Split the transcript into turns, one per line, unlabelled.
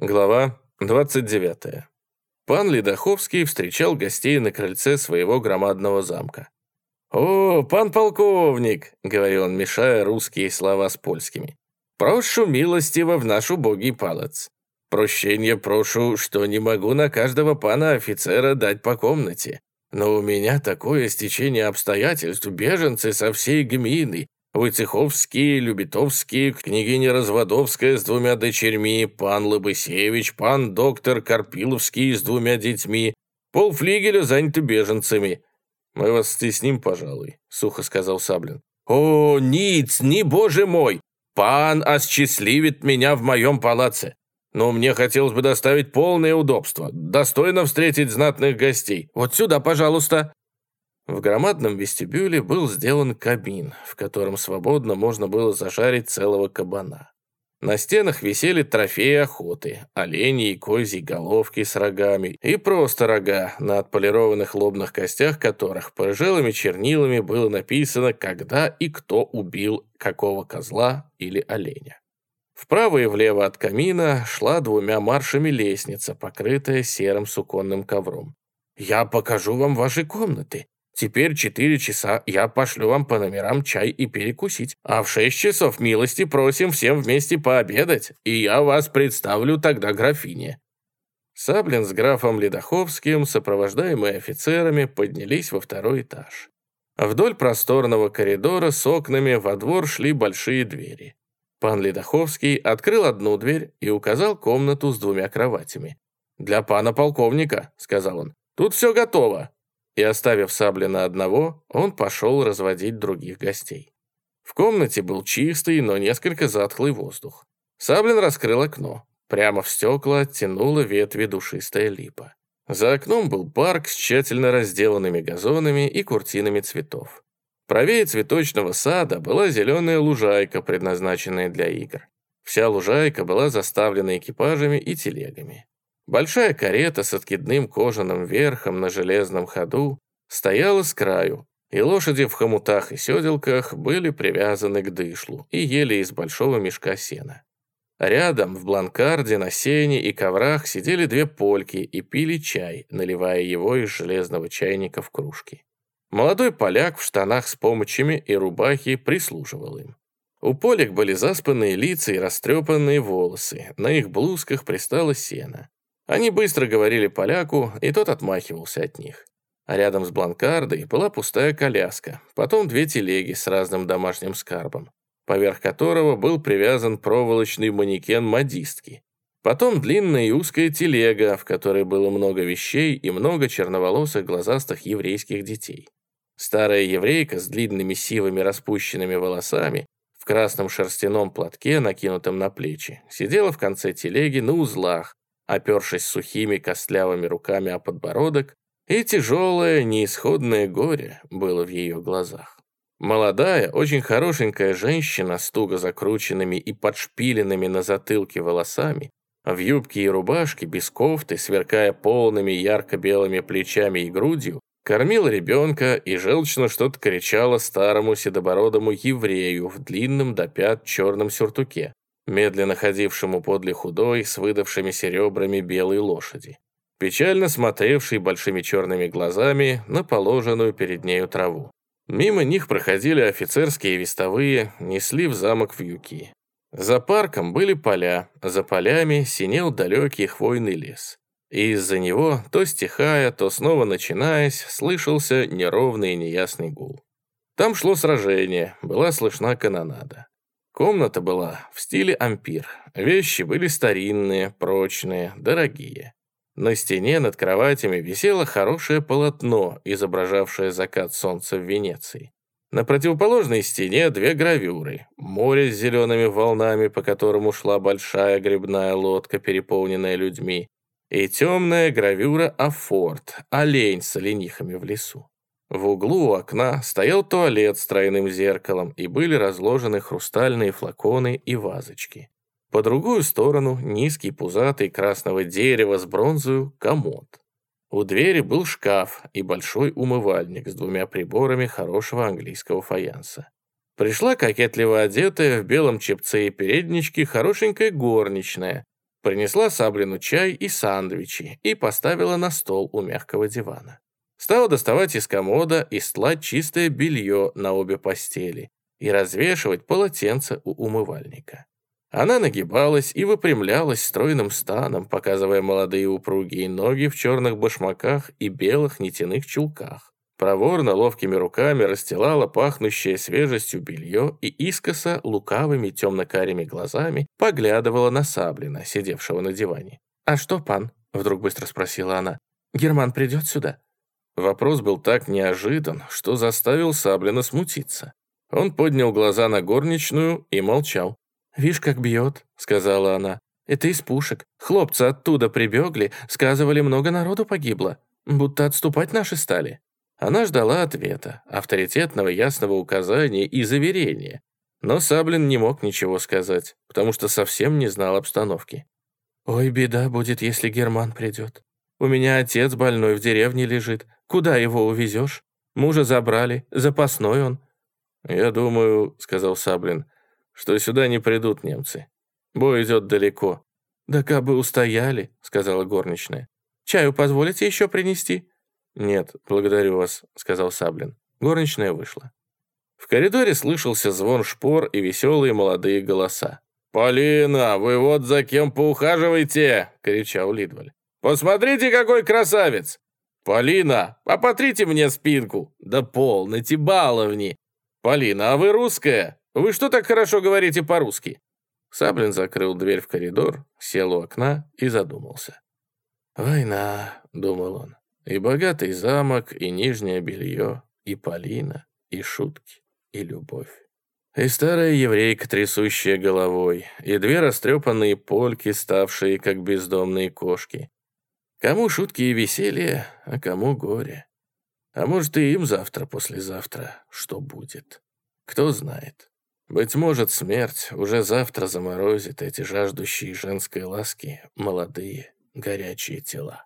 Глава 29. Пан Ледоховский встречал гостей на крыльце своего громадного замка. «О, пан полковник!» — говорил он, мешая русские слова с польскими. «Прошу милостиво в наш убогий палац. Прощения прошу, что не могу на каждого пана офицера дать по комнате. Но у меня такое стечение обстоятельств, беженцы со всей гмины, Войцеховские, Любитовские, княгиня Разводовская с двумя дочерьми, пан Лобысевич, пан доктор Карпиловский с двумя детьми. Полфлигеля заняты беженцами. Мы вас стесним, пожалуй, сухо сказал Саблин. О, ниц, ни боже мой! Пан осчастливит меня в моем палаце. Но мне хотелось бы доставить полное удобство, достойно встретить знатных гостей. Вот сюда, пожалуйста. В громадном вестибюле был сделан камин, в котором свободно можно было зажарить целого кабана. На стенах висели трофеи охоты, олени и козьи головки с рогами, и просто рога, на отполированных лобных костях которых порыжелыми чернилами было написано, когда и кто убил какого козла или оленя. Вправо и влево от камина шла двумя маршами лестница, покрытая серым суконным ковром. «Я покажу вам ваши комнаты», Теперь четыре часа я пошлю вам по номерам чай и перекусить. А в шесть часов милости просим всем вместе пообедать, и я вас представлю тогда графине». Саблин с графом Ледоховским, сопровождаемые офицерами, поднялись во второй этаж. Вдоль просторного коридора с окнами во двор шли большие двери. Пан Ледоховский открыл одну дверь и указал комнату с двумя кроватями. «Для пана полковника», — сказал он. «Тут все готово и, оставив Саблина одного, он пошел разводить других гостей. В комнате был чистый, но несколько затхлый воздух. Саблин раскрыл окно. Прямо в стекла оттянула ветви душистая липа. За окном был парк с тщательно разделанными газонами и куртинами цветов. Правее цветочного сада была зеленая лужайка, предназначенная для игр. Вся лужайка была заставлена экипажами и телегами. Большая карета с откидным кожаным верхом на железном ходу стояла с краю, и лошади в хомутах и седелках были привязаны к дышлу и ели из большого мешка сена. Рядом, в бланкарде, на сене и коврах сидели две польки и пили чай, наливая его из железного чайника в кружки. Молодой поляк в штанах с помощами и рубахе прислуживал им. У полек были заспанные лица и растрепанные волосы, на их блузках пристало сено. Они быстро говорили поляку, и тот отмахивался от них. А рядом с бланкардой была пустая коляска, потом две телеги с разным домашним скарбом, поверх которого был привязан проволочный манекен модистки. Потом длинная и узкая телега, в которой было много вещей и много черноволосых глазастых еврейских детей. Старая еврейка с длинными сивыми распущенными волосами в красном шерстяном платке, накинутом на плечи, сидела в конце телеги на узлах, опершись сухими костлявыми руками о подбородок, и тяжелое, неисходное горе было в ее глазах. Молодая, очень хорошенькая женщина с туго закрученными и подшпиленными на затылке волосами, в юбке и рубашке, без кофты, сверкая полными ярко-белыми плечами и грудью, кормила ребенка и желчно что-то кричала старому седобородому еврею в длинном до пят черном сюртуке медленно ходившему подле худой с выдавшимися ребрами белой лошади, печально смотревший большими черными глазами на положенную перед нею траву. Мимо них проходили офицерские вестовые, несли в замок вьюки. За парком были поля, за полями синел далекий хвойный лес. И из-за него, то стихая, то снова начинаясь, слышался неровный и неясный гул. Там шло сражение, была слышна канонада. Комната была в стиле ампир. Вещи были старинные, прочные, дорогие. На стене над кроватями висело хорошее полотно, изображавшее закат солнца в Венеции. На противоположной стене две гравюры. Море с зелеными волнами, по которому шла большая грибная лодка, переполненная людьми. И темная гравюра «Афорт» — олень с оленихами в лесу. В углу у окна стоял туалет с тройным зеркалом и были разложены хрустальные флаконы и вазочки. По другую сторону низкий пузатый красного дерева с бронзою комод. У двери был шкаф и большой умывальник с двумя приборами хорошего английского фаянса. Пришла кокетливо одетая в белом чепце и передничке хорошенькая горничная, Принесла Саблину чай и сандвичи и поставила на стол у мягкого дивана. Стала доставать из комода и стлать чистое белье на обе постели и развешивать полотенце у умывальника. Она нагибалась и выпрямлялась стройным станом, показывая молодые упругие ноги в черных башмаках и белых нитяных чулках. Проворно ловкими руками расстилала пахнущее свежестью белье и искоса лукавыми темно-карими глазами поглядывала на Саблина, сидевшего на диване. «А что, пан?» — вдруг быстро спросила она. «Герман придет сюда?» Вопрос был так неожидан, что заставил Саблина смутиться. Он поднял глаза на горничную и молчал. «Вишь, как бьет», — сказала она. «Это из пушек. Хлопцы оттуда прибегли, сказывали, много народу погибло. Будто отступать наши стали». Она ждала ответа, авторитетного ясного указания и заверения. Но Саблин не мог ничего сказать, потому что совсем не знал обстановки. «Ой, беда будет, если Герман придет. У меня отец больной в деревне лежит. Куда его увезешь? Мужа забрали, запасной он». «Я думаю», — сказал Саблин, — что сюда не придут немцы. Бой идет далеко». «Да кабы устояли», — сказала горничная. «Чаю позволите еще принести?» «Нет, благодарю вас», — сказал Саблин. Горничная вышла. В коридоре слышался звон шпор и веселые молодые голоса. «Полина, вы вот за кем поухаживаете?» — кричал Лидваль. «Посмотрите, какой красавец! Полина, опотрите мне спинку! Да полноте баловни! Полина, а вы русская? Вы что так хорошо говорите по-русски?» Саблин закрыл дверь в коридор, сел у окна и задумался. «Война», — думал он, — «и богатый замок, и нижнее белье, и Полина, и шутки, и любовь». И старая еврейка, трясущая головой, и две растрепанные польки, ставшие как бездомные кошки. Кому шутки и веселье, а кому горе. А может, и им завтра-послезавтра что будет. Кто знает. Быть может, смерть уже завтра заморозит эти жаждущие женской ласки молодые горячие тела.